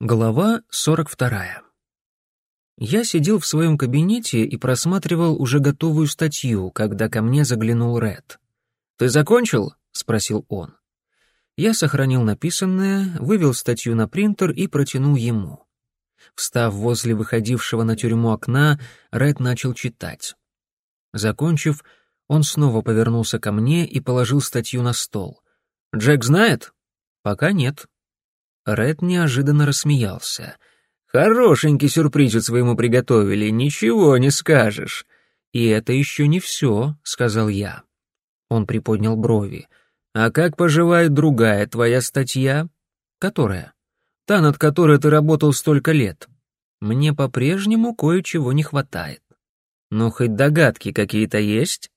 Глава 42. Я сидел в своем кабинете и просматривал уже готовую статью, когда ко мне заглянул Ред. «Ты закончил?» — спросил он. Я сохранил написанное, вывел статью на принтер и протянул ему. Встав возле выходившего на тюрьму окна, Ред начал читать. Закончив, он снова повернулся ко мне и положил статью на стол. «Джек знает?» «Пока нет», Ред неожиданно рассмеялся. «Хорошенький сюрпризец вы ему приготовили, ничего не скажешь». «И это еще не все», — сказал я. Он приподнял брови. «А как поживает другая твоя статья?» «Которая?» «Та, над которой ты работал столько лет». «Мне по-прежнему кое-чего не хватает». «Ну, хоть догадки какие-то есть?»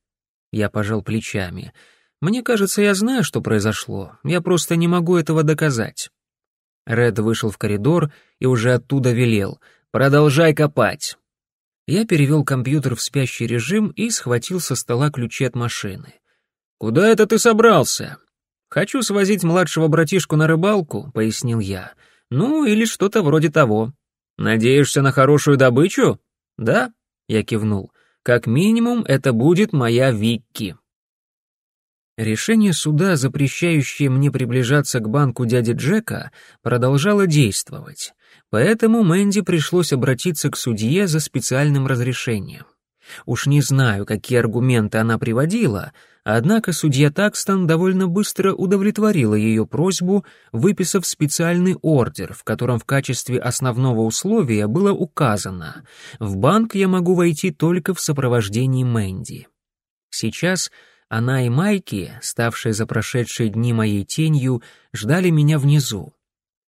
Я пожал плечами. «Мне кажется, я знаю, что произошло. Я просто не могу этого доказать». Ред вышел в коридор и уже оттуда велел «Продолжай копать». Я перевел компьютер в спящий режим и схватил со стола ключи от машины. «Куда это ты собрался?» «Хочу свозить младшего братишку на рыбалку», — пояснил я. «Ну, или что-то вроде того». «Надеешься на хорошую добычу?» «Да», — я кивнул. «Как минимум, это будет моя Викки». Решение суда, запрещающее мне приближаться к банку дяди Джека, продолжало действовать, поэтому Мэнди пришлось обратиться к судье за специальным разрешением. Уж не знаю, какие аргументы она приводила, однако судья Такстон довольно быстро удовлетворила ее просьбу, выписав специальный ордер, в котором в качестве основного условия было указано «В банк я могу войти только в сопровождении Мэнди». Сейчас она и Майки, ставшие за прошедшие дни моей тенью, ждали меня внизу.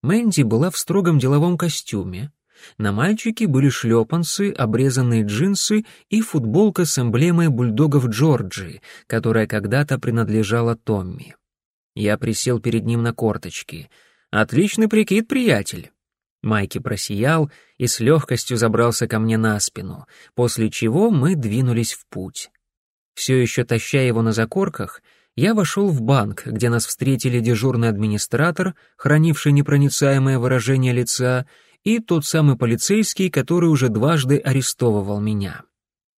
Мэнди была в строгом деловом костюме. На мальчике были шлепанцы, обрезанные джинсы и футболка с эмблемой бульдогов Джорджии, которая когда-то принадлежала Томми. Я присел перед ним на корточки. «Отличный прикид, приятель!» Майки просиял и с легкостью забрался ко мне на спину, после чего мы двинулись в путь. Все еще таща его на закорках, я вошел в банк, где нас встретили дежурный администратор, хранивший непроницаемое выражение лица, и тот самый полицейский, который уже дважды арестовывал меня.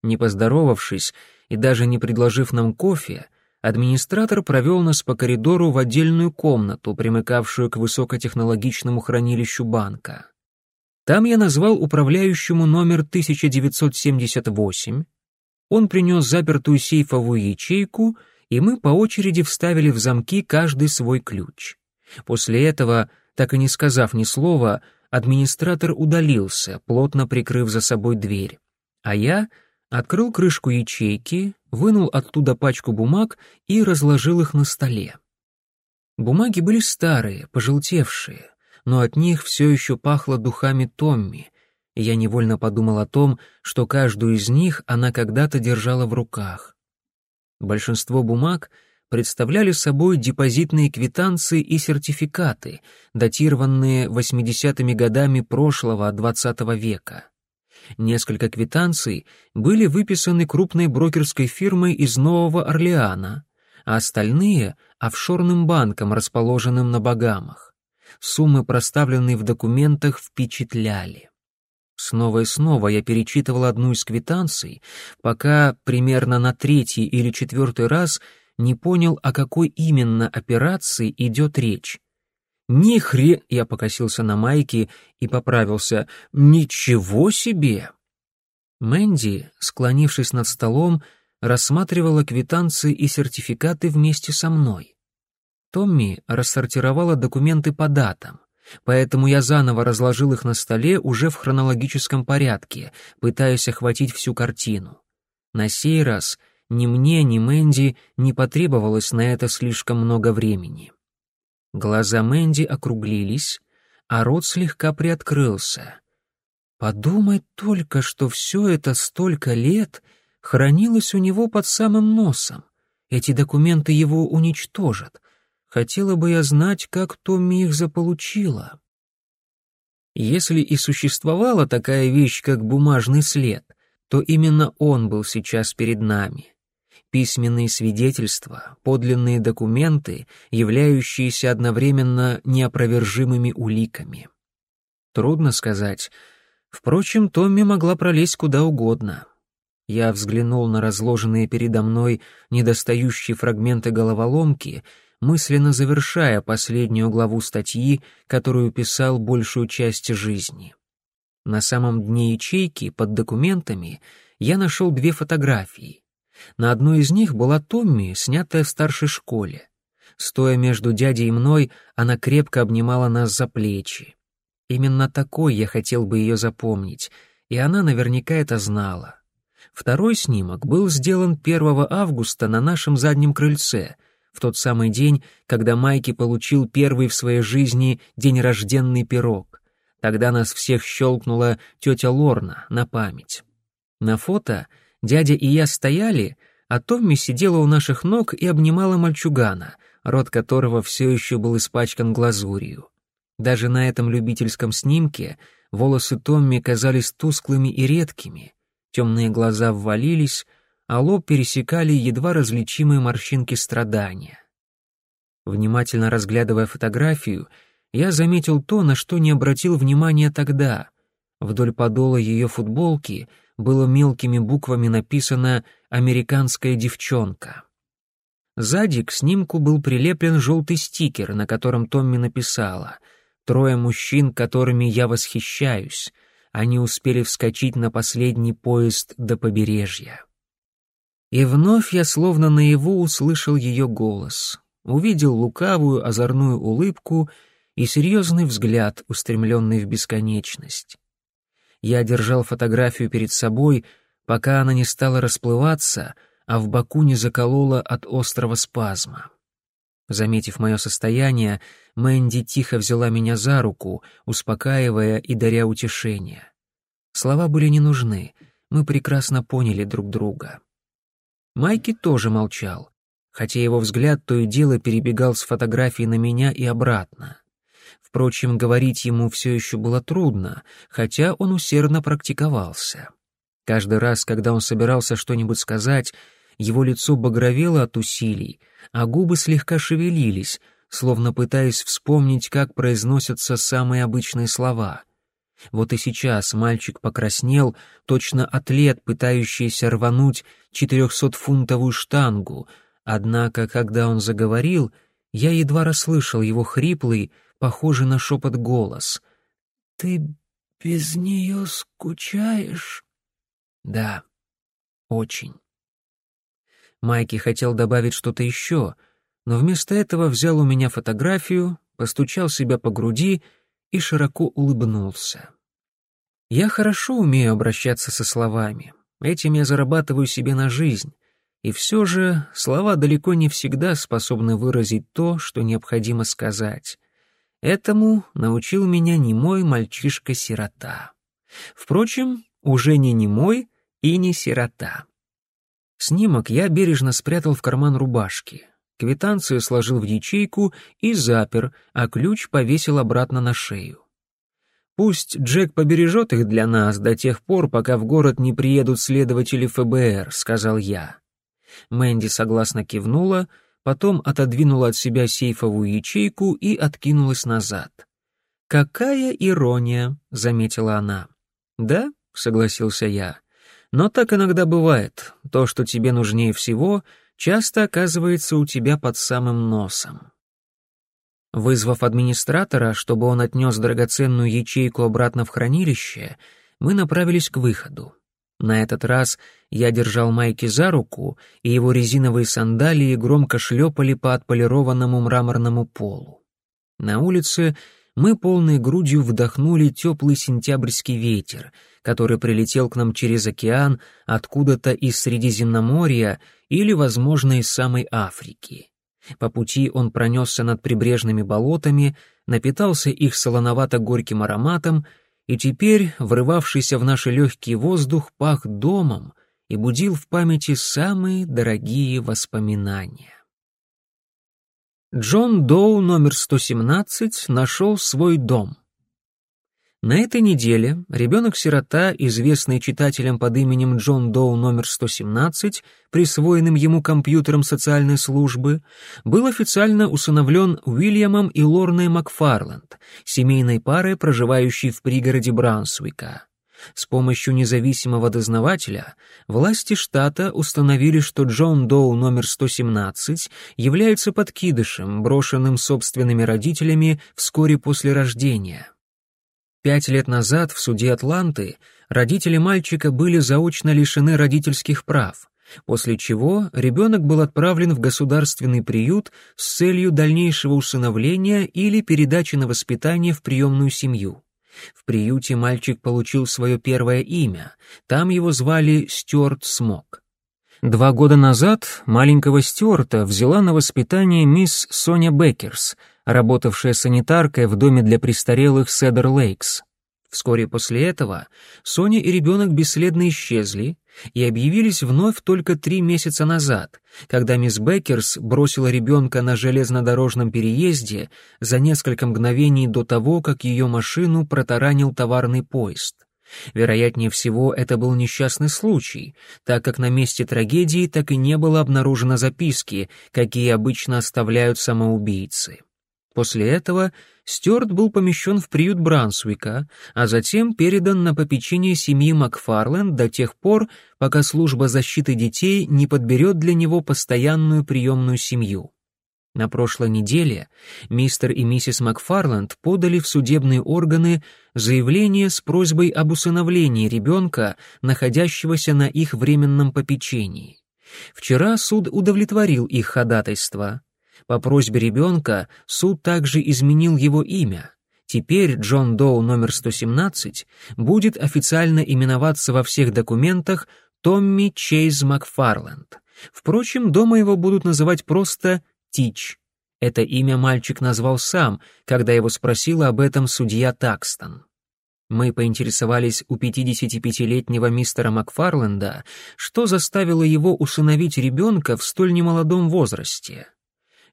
Не поздоровавшись и даже не предложив нам кофе, администратор провел нас по коридору в отдельную комнату, примыкавшую к высокотехнологичному хранилищу банка. Там я назвал управляющему номер 1978, он принес запертую сейфовую ячейку, и мы по очереди вставили в замки каждый свой ключ. После этого, так и не сказав ни слова, администратор удалился, плотно прикрыв за собой дверь. А я открыл крышку ячейки, вынул оттуда пачку бумаг и разложил их на столе. Бумаги были старые, пожелтевшие, но от них все еще пахло духами Томми, я невольно подумал о том, что каждую из них она когда-то держала в руках. Большинство бумаг представляли собой депозитные квитанции и сертификаты, датированные 80-ми годами прошлого XX века. Несколько квитанций были выписаны крупной брокерской фирмой из Нового Орлеана, а остальные — офшорным банком, расположенным на Багамах. Суммы, проставленные в документах, впечатляли. Снова и снова я перечитывал одну из квитанций, пока примерно на третий или четвертый раз не понял, о какой именно операции идет речь. «Ни хре...» — я покосился на майке и поправился. «Ничего себе!» Мэнди, склонившись над столом, рассматривала квитанции и сертификаты вместе со мной. Томми рассортировала документы по датам. Поэтому я заново разложил их на столе уже в хронологическом порядке, пытаясь охватить всю картину. На сей раз ни мне, ни Мэнди не потребовалось на это слишком много времени. Глаза Мэнди округлились, а рот слегка приоткрылся. Подумать только, что все это столько лет хранилось у него под самым носом. Эти документы его уничтожат — Хотела бы я знать, как Томми их заполучила. Если и существовала такая вещь, как бумажный след, то именно он был сейчас перед нами. Письменные свидетельства, подлинные документы, являющиеся одновременно неопровержимыми уликами. Трудно сказать. Впрочем, Томми могла пролезть куда угодно. Я взглянул на разложенные передо мной недостающие фрагменты головоломки, мысленно завершая последнюю главу статьи, которую писал большую часть жизни. На самом дне ячейки, под документами, я нашел две фотографии. На одной из них была Томми, снятая в старшей школе. Стоя между дядей и мной, она крепко обнимала нас за плечи. Именно такой я хотел бы ее запомнить, и она наверняка это знала. Второй снимок был сделан 1 августа на нашем заднем крыльце, в тот самый день, когда Майки получил первый в своей жизни день рожденный пирог. Тогда нас всех щелкнула тетя Лорна на память. На фото дядя и я стояли, а Томми сидела у наших ног и обнимала мальчугана, рот которого все еще был испачкан глазурью. Даже на этом любительском снимке волосы Томми казались тусклыми и редкими, темные глаза ввалились, а лоб пересекали едва различимые морщинки страдания. Внимательно разглядывая фотографию, я заметил то, на что не обратил внимания тогда. Вдоль подола ее футболки было мелкими буквами написано «Американская девчонка». Сзади к снимку был прилеплен желтый стикер, на котором Томми написала «Трое мужчин, которыми я восхищаюсь. Они успели вскочить на последний поезд до побережья». И вновь я словно наяву услышал ее голос, увидел лукавую озорную улыбку — и серьезный взгляд, устремленный в бесконечность. Я держал фотографию перед собой, пока она не стала расплываться, а в боку не заколола от острого спазма. Заметив мое состояние, Мэнди тихо взяла меня за руку, успокаивая и даря утешение. Слова были не нужны, мы прекрасно поняли друг друга. Майки тоже молчал, хотя его взгляд то и дело перебегал с фотографии на меня и обратно. Впрочем, говорить ему все еще было трудно, хотя он усердно практиковался. Каждый раз, когда он собирался что-нибудь сказать, его лицо багровело от усилий, а губы слегка шевелились, словно пытаясь вспомнить, как произносятся самые обычные слова. Вот и сейчас мальчик покраснел, точно атлет, пытающийся рвануть четырехсотфунтовую штангу, однако, когда он заговорил, я едва расслышал его хриплый, похожий на шепот голос. «Ты без нее скучаешь?» «Да, очень». Майки хотел добавить что-то еще, но вместо этого взял у меня фотографию, постучал себя по груди и широко улыбнулся. Я хорошо умею обращаться со словами. Этим я зарабатываю себе на жизнь. И все же слова далеко не всегда способны выразить то, что необходимо сказать. Этому научил меня немой мальчишка-сирота. Впрочем, уже не немой и не сирота. Снимок я бережно спрятал в карман рубашки, квитанцию сложил в ячейку и запер, а ключ повесил обратно на шею. Пусть Джек побережет их для нас до тех пор, пока в город не приедут следователи ФБР, сказал я. Мэнди согласно кивнула, потом отодвинула от себя сейфовую ячейку и откинулась назад. «Какая ирония!» — заметила она. «Да?» — согласился я. «Но так иногда бывает. То, что тебе нужнее всего, часто оказывается у тебя под самым носом». Вызвав администратора, чтобы он отнес драгоценную ячейку обратно в хранилище, мы направились к выходу. На этот раз я держал Майки за руку, и его резиновые сандалии громко шлепали по отполированному мраморному полу. На улице мы полной грудью вдохнули теплый сентябрьский ветер, который прилетел к нам через океан откуда-то из Средиземноморья или, возможно, из самой Африки. По пути он пронесся над прибрежными болотами, напитался их солоновато-горьким ароматом и теперь врывавшийся в наши легкие воздух пах домом и будил в памяти самые дорогие воспоминания. Джон Доу номер 117 нашел свой дом. На этой неделе ребенок-сирота, известный читателям под именем Джон Доу номер 117, присвоенным ему компьютером социальной службы, был официально усыновлен Уильямом и Лорной Макфарланд, семейной парой, проживающей в пригороде Брансуика. С помощью независимого дознавателя власти штата установили, что Джон Доу номер 117 является подкидышем, брошенным собственными родителями вскоре после рождения. Пять лет назад в суде Атланты родители мальчика были заочно лишены родительских прав, после чего ребенок был отправлен в государственный приют с целью дальнейшего усыновления или передачи на воспитание в приемную семью. В приюте мальчик получил свое первое имя, там его звали Стюарт Смок. Два года назад маленького Стюарта взяла на воспитание мисс Соня Беккерс, работавшая санитаркой в доме для престарелых Седер Лейкс. Вскоре после этого Соня и ребенок бесследно исчезли и объявились вновь только три месяца назад, когда мисс Беккерс бросила ребенка на железнодорожном переезде за несколько мгновений до того, как ее машину протаранил товарный поезд. Вероятнее всего, это был несчастный случай, так как на месте трагедии так и не было обнаружено записки, какие обычно оставляют самоубийцы. После этого Стюарт был помещен в приют Брансуика, а затем передан на попечение семьи Макфарленд до тех пор, пока служба защиты детей не подберет для него постоянную приемную семью. На прошлой неделе мистер и миссис Макфарленд подали в судебные органы заявление с просьбой об усыновлении ребенка, находящегося на их временном попечении. Вчера суд удовлетворил их ходатайство, по просьбе ребенка суд также изменил его имя. Теперь Джон Доу номер 117 будет официально именоваться во всех документах Томми Чейз Макфарленд. Впрочем, дома его будут называть просто Тич. Это имя мальчик назвал сам, когда его спросила об этом судья Такстон. Мы поинтересовались у 55-летнего мистера Макфарленда, что заставило его усыновить ребенка в столь немолодом возрасте.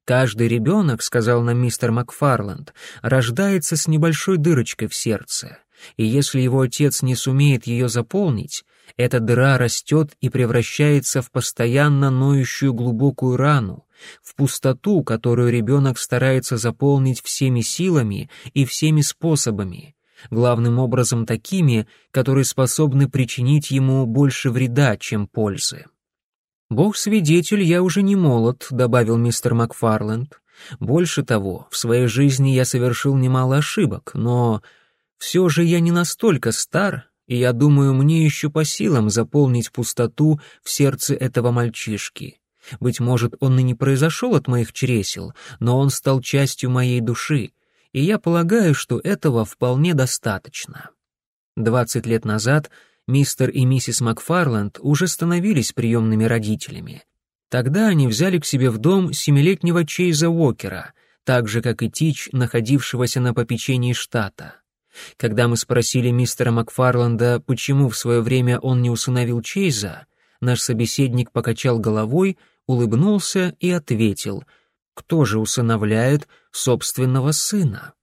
Каждый ребенок, сказал нам мистер Макфарланд, рождается с небольшой дырочкой в сердце, и если его отец не сумеет ее заполнить, эта дыра растет и превращается в постоянно ноющую глубокую рану, в пустоту, которую ребенок старается заполнить всеми силами и всеми способами, главным образом такими, которые способны причинить ему больше вреда, чем пользы. «Бог свидетель, я уже не молод», — добавил мистер Макфарленд. «Больше того, в своей жизни я совершил немало ошибок, но все же я не настолько стар, и я думаю, мне еще по силам заполнить пустоту в сердце этого мальчишки. Быть может, он и не произошел от моих чресел, но он стал частью моей души, и я полагаю, что этого вполне достаточно». Двадцать лет назад — мистер и миссис Макфарланд уже становились приемными родителями. Тогда они взяли к себе в дом семилетнего Чейза Уокера, так же, как и Тич, находившегося на попечении штата. Когда мы спросили мистера Макфарланда, почему в свое время он не усыновил Чейза, наш собеседник покачал головой, улыбнулся и ответил, кто же усыновляет собственного сына?